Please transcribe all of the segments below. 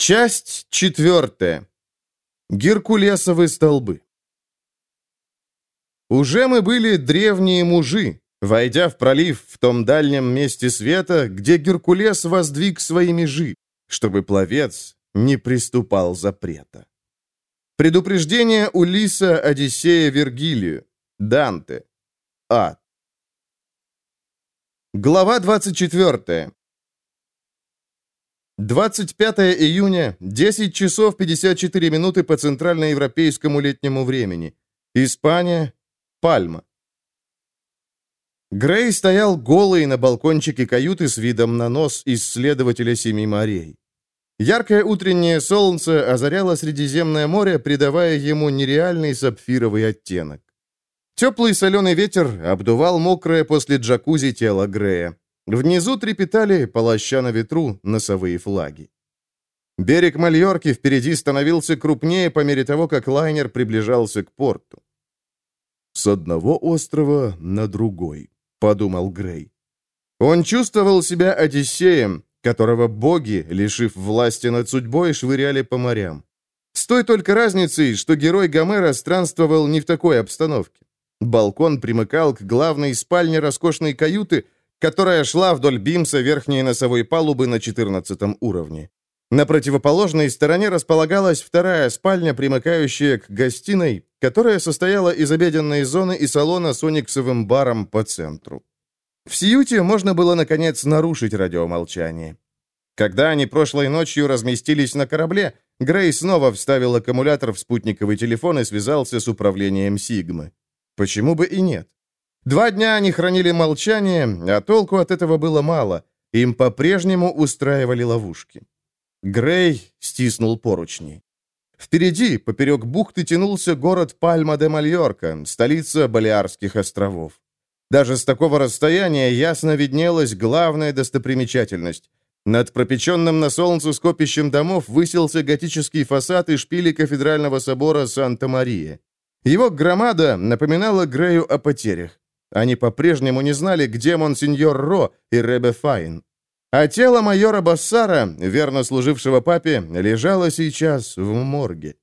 Часть четвертая. Геркулесовы столбы. Уже мы были древние мужи, войдя в пролив в том дальнем месте света, где Геркулес воздвиг свои межи, чтобы пловец не приступал запрета. Предупреждение Улиса, Одиссея, Вергилию. Данте. Ад. Глава 24. 25 июня, 10 часов 54 минуты по центральноевропейскому летнему времени. Испания, Пальма. Грей стоял голый на балкончике каюты с видом на нос исследователя Семи морей. Яркое утреннее солнце озаряло Средиземное море, придавая ему нереальный сапфировый оттенок. Теплый соленый ветер обдувал мокрое после джакузи тело Грея. Внизу трепетали, полоща на ветру, носовые флаги. Берег Мальорки впереди становился крупнее по мере того, как лайнер приближался к порту. «С одного острова на другой», — подумал Грей. Он чувствовал себя Одиссеем, которого боги, лишив власти над судьбой, швыряли по морям. С той только разницей, что герой Гомера странствовал не в такой обстановке. Балкон примыкал к главной спальне роскошной каюты — которая шла вдоль бимса верхней носовой палубы на 14 уровне. На противоположной стороне располагалась вторая спальня, примыкающая к гостиной, которая состояла из обеденной зоны и салона с ониксовым баром по центру. В Сьюте можно было, наконец, нарушить радиомолчание. Когда они прошлой ночью разместились на корабле, Грей снова вставил аккумулятор в спутниковый телефон и связался с управлением Сигмы. Почему бы и нет? Два дня они хранили молчание, а толку от этого было мало. Им по-прежнему устраивали ловушки. Грей стиснул поручни. Впереди, поперек бухты, тянулся город Пальма-де-Мальорка, столица Балиарских островов. Даже с такого расстояния ясно виднелась главная достопримечательность. Над пропеченным на солнце скопищем домов высился готический фасад и шпили кафедрального собора Санта-Мария. Его громада напоминала Грею о потерях. Они по-прежнему не знали, где монсеньор Ро и Ребе Файн. А тело майора Бассара, верно служившего папе, лежало сейчас в морге.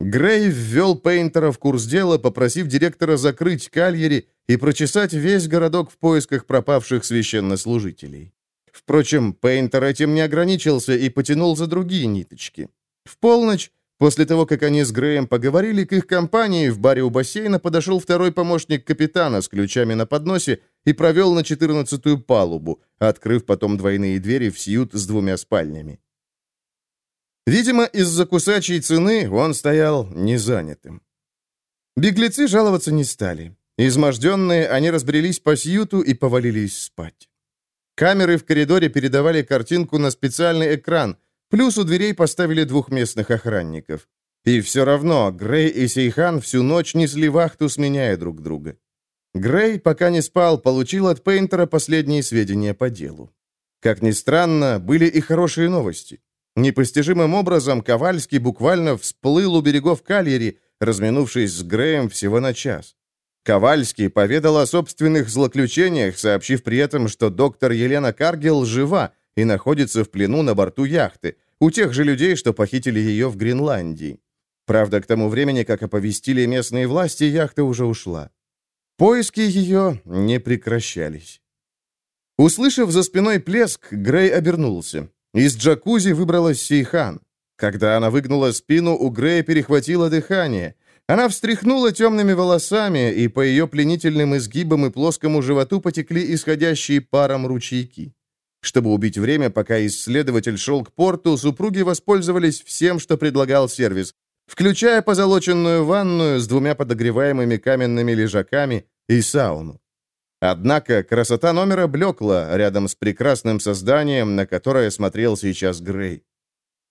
Грей ввел Пейнтера в курс дела, попросив директора закрыть кальери и прочесать весь городок в поисках пропавших священнослужителей. Впрочем, Пейнтер этим не ограничился и потянул за другие ниточки. В полночь После того, как они с Греем поговорили, к их компании в баре у бассейна подошел второй помощник капитана с ключами на подносе и провел на четырнадцатую палубу, открыв потом двойные двери в сьют с двумя спальнями. Видимо, из-за кусачей цены он стоял незанятым. Беглецы жаловаться не стали. Изможденные, они разбрелись по сьюту и повалились спать. Камеры в коридоре передавали картинку на специальный экран — Плюс у дверей поставили двух местных охранников. И все равно Грей и Сейхан всю ночь несли вахту, сменяя друг друга. Грей, пока не спал, получил от Пейнтера последние сведения по делу. Как ни странно, были и хорошие новости. Непостижимым образом Ковальский буквально всплыл у берегов Кальери, разминувшись с Греем всего на час. Ковальский поведал о собственных злоключениях, сообщив при этом, что доктор Елена Каргел жива, и находится в плену на борту яхты, у тех же людей, что похитили ее в Гренландии. Правда, к тому времени, как оповестили местные власти, яхта уже ушла. Поиски ее не прекращались. Услышав за спиной плеск, Грей обернулся. Из джакузи выбралась Сейхан. Когда она выгнула спину, у Грея перехватило дыхание. Она встряхнула темными волосами, и по ее пленительным изгибам и плоскому животу потекли исходящие паром ручейки. Чтобы убить время, пока исследователь шел к порту, супруги воспользовались всем, что предлагал сервис, включая позолоченную ванную с двумя подогреваемыми каменными лежаками и сауну. Однако красота номера блекла рядом с прекрасным созданием, на которое смотрел сейчас Грей.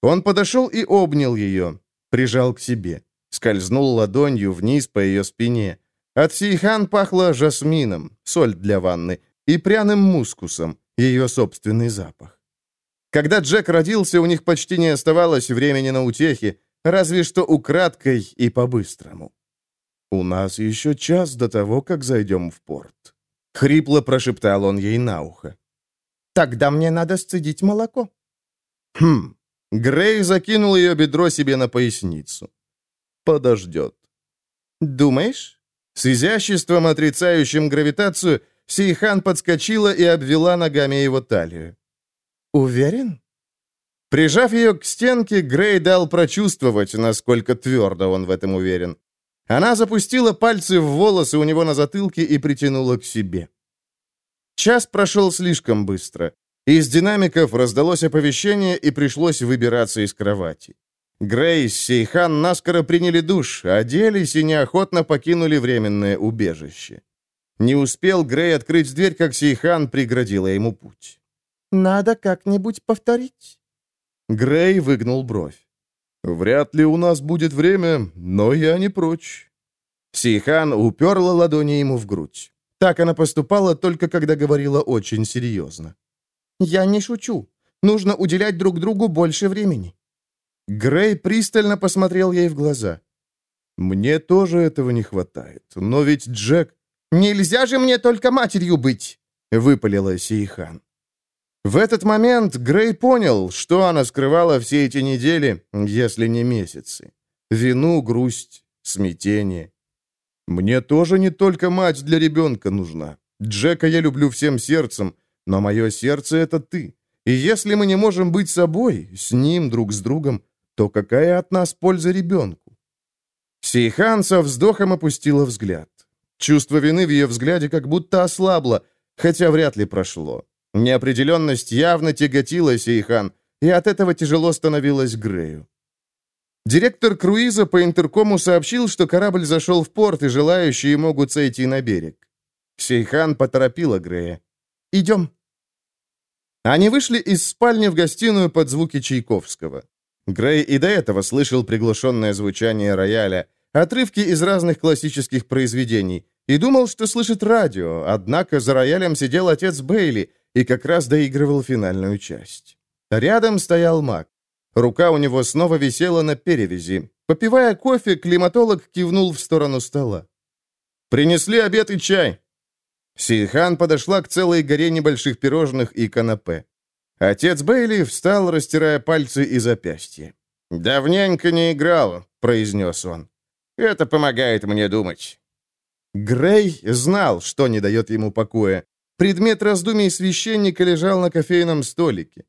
Он подошел и обнял ее, прижал к себе, скользнул ладонью вниз по ее спине. От Сейхан пахло жасмином, соль для ванны, и пряным мускусом, ее собственный запах. Когда Джек родился, у них почти не оставалось времени на утехи, разве что украдкой и по-быстрому. «У нас еще час до того, как зайдем в порт», — хрипло прошептал он ей на ухо. «Тогда мне надо сцедить молоко». «Хм». Грей закинул ее бедро себе на поясницу. «Подождет». «Думаешь?» С изяществом, отрицающим гравитацию, Сейхан подскочила и обвела ногами его талию. «Уверен?» Прижав ее к стенке, Грей дал прочувствовать, насколько твердо он в этом уверен. Она запустила пальцы в волосы у него на затылке и притянула к себе. Час прошел слишком быстро. Из динамиков раздалось оповещение, и пришлось выбираться из кровати. Грей и Сейхан наскоро приняли душ, оделись и неохотно покинули временное убежище. Не успел Грей открыть дверь, как Сейхан преградила ему путь. «Надо как-нибудь повторить». Грей выгнул бровь. «Вряд ли у нас будет время, но я не прочь». Сейхан уперла ладони ему в грудь. Так она поступала только когда говорила очень серьезно. «Я не шучу. Нужно уделять друг другу больше времени». Грей пристально посмотрел ей в глаза. «Мне тоже этого не хватает. Но ведь Джек...» «Нельзя же мне только матерью быть!» — выпалила Сейхан. В этот момент Грей понял, что она скрывала все эти недели, если не месяцы. Вину, грусть, смятение. «Мне тоже не только мать для ребенка нужна. Джека я люблю всем сердцем, но мое сердце — это ты. И если мы не можем быть собой, с ним, друг с другом, то какая от нас польза ребенку?» Сейхан со вздохом опустила взгляд. Чувство вины в ее взгляде как будто ослабло, хотя вряд ли прошло. Неопределенность явно тяготила Сейхан, и от этого тяжело становилось Грею. Директор круиза по интеркому сообщил, что корабль зашел в порт, и желающие могут сойти на берег. Сейхан поторопила Грея. «Идем». Они вышли из спальни в гостиную под звуки Чайковского. Грей и до этого слышал приглушенное звучание рояля, отрывки из разных классических произведений, и думал, что слышит радио, однако за роялем сидел отец Бейли и как раз доигрывал финальную часть. Рядом стоял маг. Рука у него снова висела на перевязи. Попивая кофе, климатолог кивнул в сторону стола. «Принесли обед и чай». Сейхан подошла к целой горе небольших пирожных и канапе. Отец Бейли встал, растирая пальцы и запястья. «Давненько не играл», — произнес он. Это помогает мне думать». Грей знал, что не дает ему покоя. Предмет раздумий священника лежал на кофейном столике.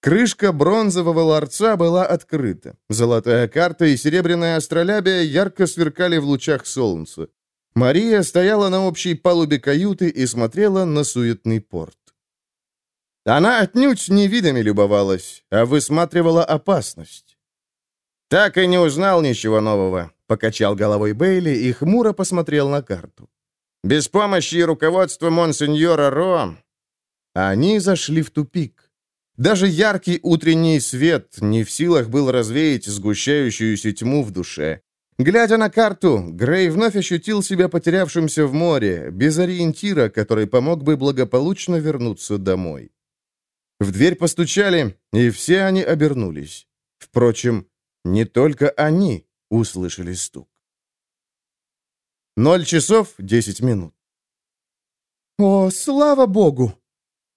Крышка бронзового ларца была открыта. Золотая карта и серебряная астролябия ярко сверкали в лучах солнца. Мария стояла на общей палубе каюты и смотрела на суетный порт. Она отнюдь не видами любовалась, а высматривала опасность. Так и не узнал ничего нового. — покачал головой Бейли и хмуро посмотрел на карту. «Без помощи и руководства монсеньора Ро...» Они зашли в тупик. Даже яркий утренний свет не в силах был развеять сгущающуюся тьму в душе. Глядя на карту, Грей вновь ощутил себя потерявшимся в море, без ориентира, который помог бы благополучно вернуться домой. В дверь постучали, и все они обернулись. Впрочем, не только они услышали стук. Ноль часов десять минут. «О, слава богу!»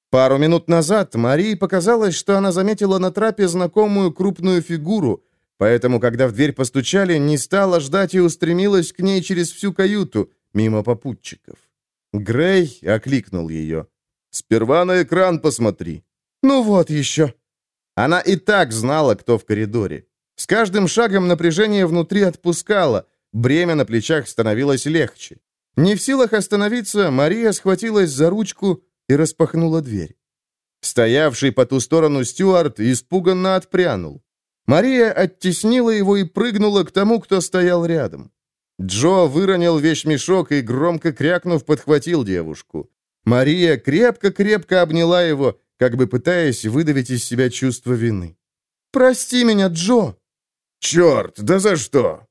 Пару минут назад Марии показалось, что она заметила на трапе знакомую крупную фигуру, поэтому, когда в дверь постучали, не стала ждать и устремилась к ней через всю каюту, мимо попутчиков. Грей окликнул ее. «Сперва на экран посмотри». «Ну вот еще». Она и так знала, кто в коридоре. С каждым шагом напряжение внутри отпускало, бремя на плечах становилось легче. Не в силах остановиться, Мария схватилась за ручку и распахнула дверь. Стоявший по ту сторону Стюарт испуганно отпрянул. Мария оттеснила его и прыгнула к тому, кто стоял рядом. Джо выронил вещмешок и, громко крякнув, подхватил девушку. Мария крепко-крепко обняла его, как бы пытаясь выдавить из себя чувство вины. «Прости меня, Джо!» «Черт, да за что?»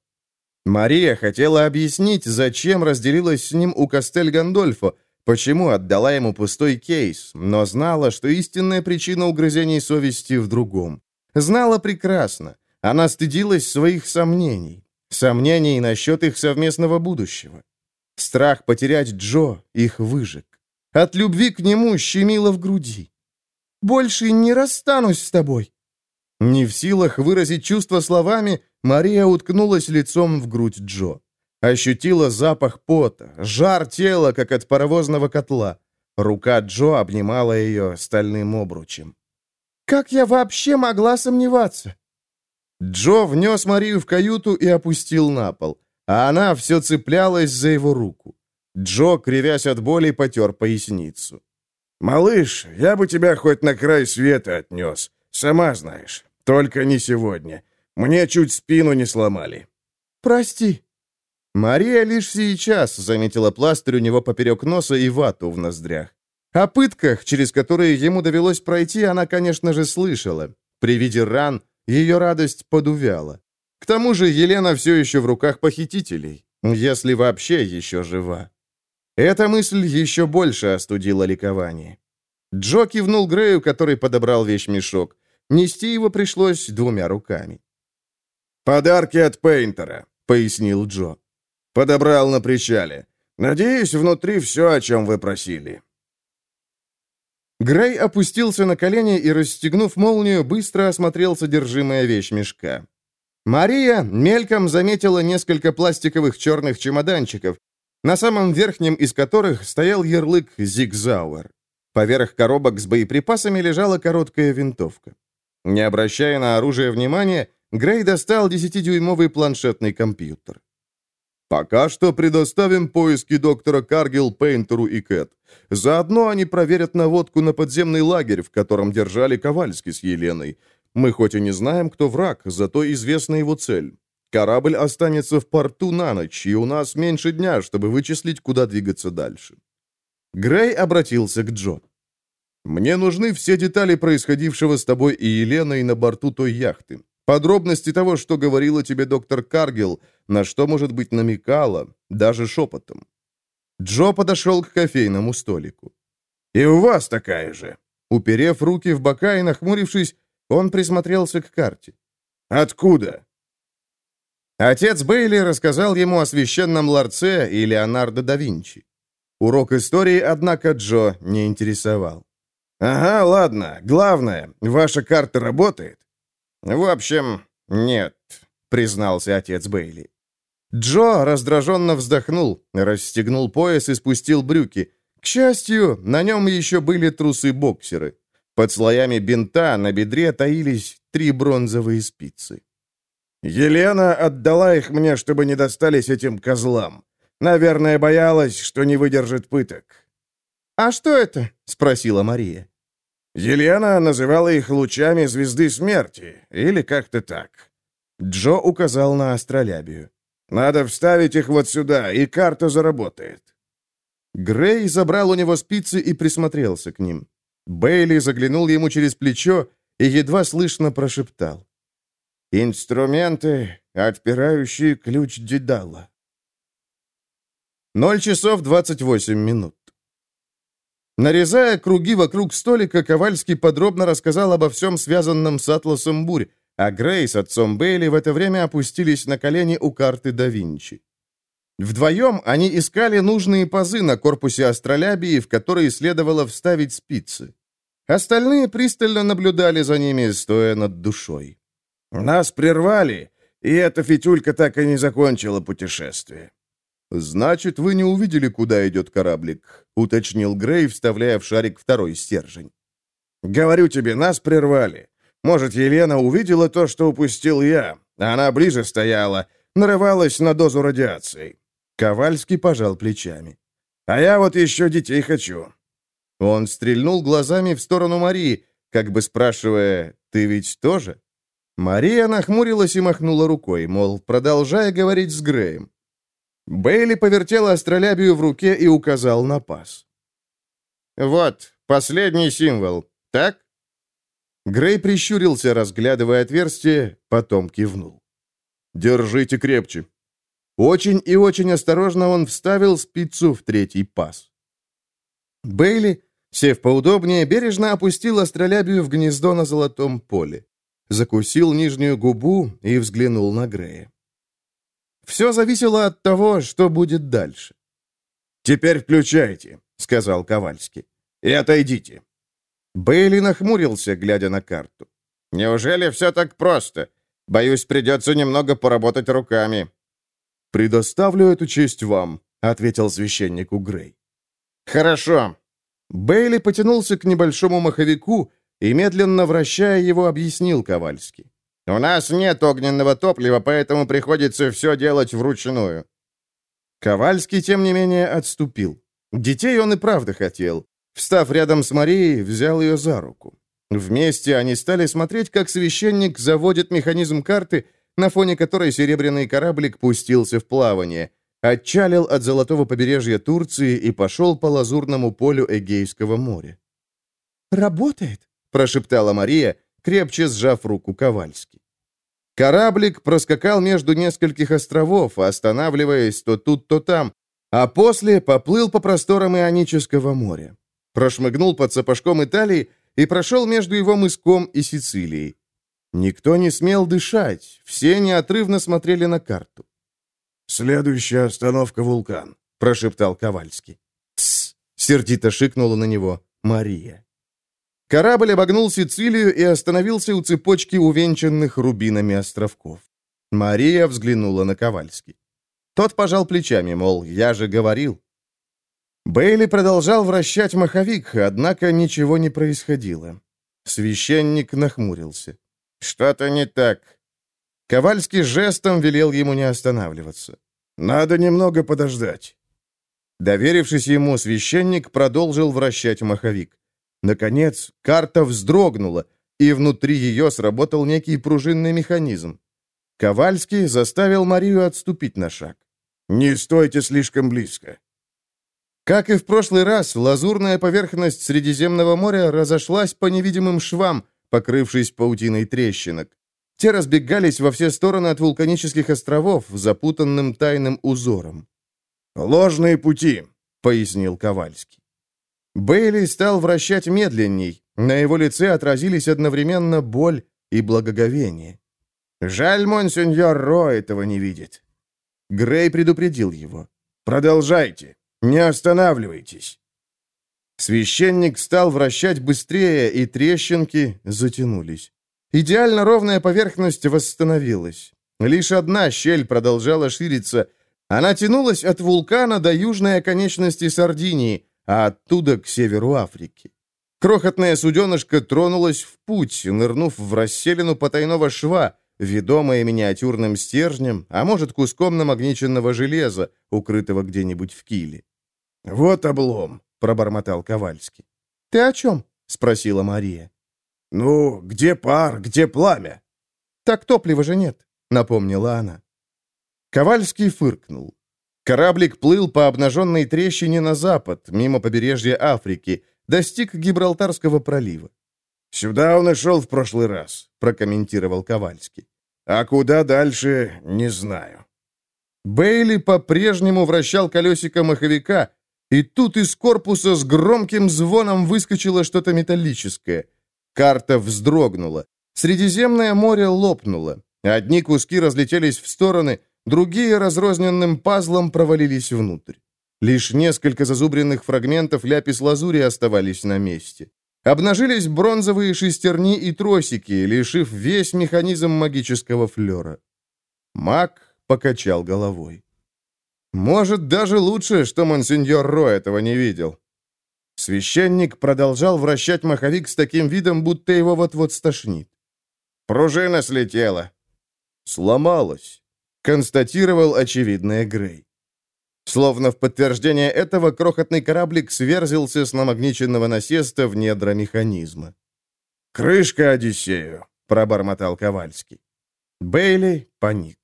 Мария хотела объяснить, зачем разделилась с ним у Кастель Гандольфо, почему отдала ему пустой кейс, но знала, что истинная причина угрызений совести в другом. Знала прекрасно. Она стыдилась своих сомнений. Сомнений насчет их совместного будущего. Страх потерять Джо их выжег. От любви к нему щемило в груди. «Больше не расстанусь с тобой», Не в силах выразить чувства словами, Мария уткнулась лицом в грудь Джо. Ощутила запах пота, жар тела, как от паровозного котла. Рука Джо обнимала ее стальным обручем. «Как я вообще могла сомневаться?» Джо внес Марию в каюту и опустил на пол, а она все цеплялась за его руку. Джо, кривясь от боли, потер поясницу. «Малыш, я бы тебя хоть на край света отнес. Сама знаешь. Только не сегодня. Мне чуть спину не сломали». «Прости». Мария лишь сейчас заметила пластырь у него поперек носа и вату в ноздрях. О пытках, через которые ему довелось пройти, она, конечно же, слышала. При виде ран ее радость подувяла. К тому же Елена все еще в руках похитителей, если вообще еще жива. Эта мысль еще больше остудила ликование. Джо кивнул Грею, который подобрал вещмешок. Нести его пришлось двумя руками. «Подарки от Пейнтера», — пояснил Джо. «Подобрал на причале. Надеюсь, внутри все, о чем вы просили». Грей опустился на колени и, расстегнув молнию, быстро осмотрел содержимое вещмешка. Мария мельком заметила несколько пластиковых черных чемоданчиков, на самом верхнем из которых стоял ярлык «Зигзауэр». Поверх коробок с боеприпасами лежала короткая винтовка. Не обращая на оружие внимания, Грей достал 10-дюймовый планшетный компьютер. «Пока что предоставим поиски доктора Каргил, Пейнтеру и Кэт. Заодно они проверят наводку на подземный лагерь, в котором держали Ковальский с Еленой. Мы хоть и не знаем, кто враг, зато известна его цель. Корабль останется в порту на ночь, и у нас меньше дня, чтобы вычислить, куда двигаться дальше». Грей обратился к Джо. Мне нужны все детали происходившего с тобой и Еленой на борту той яхты. Подробности того, что говорила тебе доктор Каргил, на что, может быть, намекала, даже шепотом. Джо подошел к кофейному столику. «И у вас такая же!» Уперев руки в бока и нахмурившись, он присмотрелся к карте. «Откуда?» Отец Бейли рассказал ему о священном ларце и Леонардо да Винчи. Урок истории, однако, Джо не интересовал. «Ага, ладно. Главное, ваша карта работает?» «В общем, нет», — признался отец Бейли. Джо раздраженно вздохнул, расстегнул пояс и спустил брюки. К счастью, на нем еще были трусы-боксеры. Под слоями бинта на бедре таились три бронзовые спицы. «Елена отдала их мне, чтобы не достались этим козлам. Наверное, боялась, что не выдержит пыток. «А что это?» — спросила Мария. Елена называла их лучами звезды смерти, или как-то так. Джо указал на астролябию. «Надо вставить их вот сюда, и карта заработает». Грей забрал у него спицы и присмотрелся к ним. Бейли заглянул ему через плечо и едва слышно прошептал. «Инструменты, отпирающие ключ Дедала». Ноль часов двадцать восемь минут. Нарезая круги вокруг столика, Ковальский подробно рассказал обо всем связанном с Атласом Бурь, а Грей с отцом Бейли в это время опустились на колени у карты да Винчи. Вдвоем они искали нужные пазы на корпусе астролябии, в которые следовало вставить спицы. Остальные пристально наблюдали за ними, стоя над душой. «Нас прервали, и эта фитюлька так и не закончила путешествие. «Значит, вы не увидели, куда идет кораблик», — уточнил Грей, вставляя в шарик второй стержень. «Говорю тебе, нас прервали. Может, Елена увидела то, что упустил я. Она ближе стояла, нарывалась на дозу радиации». Ковальский пожал плечами. «А я вот еще детей хочу». Он стрельнул глазами в сторону Марии, как бы спрашивая, «Ты ведь тоже?» Мария нахмурилась и махнула рукой, мол, продолжая говорить с Греем. Бейли повертел астролябию в руке и указал на пас. «Вот, последний символ, так?» Грей прищурился, разглядывая отверстие, потом кивнул. «Держите крепче». Очень и очень осторожно он вставил спицу в третий пас. Бейли, сев поудобнее, бережно опустил астролябию в гнездо на золотом поле. Закусил нижнюю губу и взглянул на Грея. Все зависело от того, что будет дальше. «Теперь включайте», — сказал Ковальский. «И отойдите». Бейли нахмурился, глядя на карту. Неужели все так просто? Боюсь, придется немного поработать руками». «Предоставлю эту честь вам», — ответил священнику Грей. «Хорошо». Бейли потянулся к небольшому маховику и, медленно вращая его, объяснил Ковальски. «У нас нет огненного топлива, поэтому приходится все делать вручную». Ковальский, тем не менее, отступил. Детей он и правда хотел. Встав рядом с Марией, взял ее за руку. Вместе они стали смотреть, как священник заводит механизм карты, на фоне которой серебряный кораблик пустился в плавание, отчалил от золотого побережья Турции и пошел по лазурному полю Эгейского моря. «Работает», — прошептала Мария, крепче сжав руку Ковальски. Кораблик проскакал между нескольких островов, останавливаясь то тут, то там, а после поплыл по просторам Ионического моря. Прошмыгнул под сапожком Италии и прошел между его мыском и Сицилией. Никто не смел дышать, все неотрывно смотрели на карту. «Следующая остановка — вулкан», — прошептал Ковальский. «Тсс!» — сердито шикнула на него Мария. Корабль обогнул Сицилию и остановился у цепочки увенчанных рубинами островков. Мария взглянула на Ковальский. Тот пожал плечами, мол, я же говорил. Бейли продолжал вращать маховик, однако ничего не происходило. Священник нахмурился. «Что-то не так». Ковальский жестом велел ему не останавливаться. «Надо немного подождать». Доверившись ему, священник продолжил вращать маховик. Наконец, карта вздрогнула, и внутри ее сработал некий пружинный механизм. Ковальский заставил Марию отступить на шаг. «Не стойте слишком близко». Как и в прошлый раз, лазурная поверхность Средиземного моря разошлась по невидимым швам, покрывшись паутиной трещинок. Те разбегались во все стороны от вулканических островов, запутанным тайным узором. «Ложные пути», — пояснил Ковальский. Бейли стал вращать медленней. На его лице отразились одновременно боль и благоговение. «Жаль, монсеньор Ро этого не видит». Грей предупредил его. «Продолжайте. Не останавливайтесь». Священник стал вращать быстрее, и трещинки затянулись. Идеально ровная поверхность восстановилась. Лишь одна щель продолжала шириться. Она тянулась от вулкана до южной оконечности Сардинии, а оттуда к северу Африки. Крохотная суденышко тронулась в путь, нырнув в расселину потайного шва, ведомая миниатюрным стержнем, а может, куском намагниченного железа, укрытого где-нибудь в киле. «Вот облом», — пробормотал Ковальский. «Ты о чем?» — спросила Мария. «Ну, где пар, где пламя?» «Так топлива же нет», — напомнила она. Ковальский фыркнул. Кораблик плыл по обнаженной трещине на запад, мимо побережья Африки, достиг Гибралтарского пролива. «Сюда он и шел в прошлый раз», — прокомментировал Ковальский. «А куда дальше, не знаю». Бейли по-прежнему вращал колесико маховика, и тут из корпуса с громким звоном выскочило что-то металлическое. Карта вздрогнула. Средиземное море лопнуло. Одни куски разлетелись в стороны, Другие разрозненным пазлом провалились внутрь. Лишь несколько зазубренных фрагментов ляпис-лазури оставались на месте. Обнажились бронзовые шестерни и тросики, лишив весь механизм магического флера. Маг покачал головой. «Может, даже лучше, что монсеньор Ро этого не видел». Священник продолжал вращать маховик с таким видом, будто его вот-вот стошнит. «Пружина слетела». «Сломалась» констатировал очевидное Грей. Словно в подтверждение этого, крохотный кораблик сверзился с намагниченного насеста в недра механизма. «Крышка Одиссею», — пробормотал Ковальский. Бейли паник.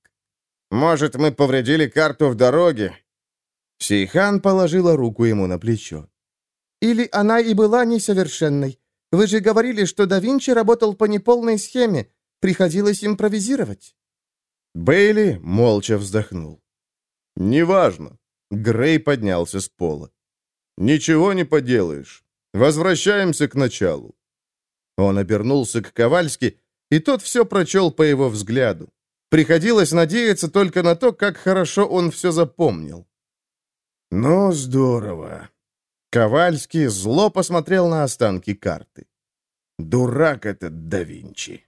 «Может, мы повредили карту в дороге?» Сейхан положила руку ему на плечо. «Или она и была несовершенной. Вы же говорили, что да Винчи работал по неполной схеме. Приходилось импровизировать». Бейли молча вздохнул. «Неважно». Грей поднялся с пола. «Ничего не поделаешь. Возвращаемся к началу». Он обернулся к Ковальски, и тот все прочел по его взгляду. Приходилось надеяться только на то, как хорошо он все запомнил. «Ну, здорово». Ковальский зло посмотрел на останки карты. «Дурак этот да Винчи».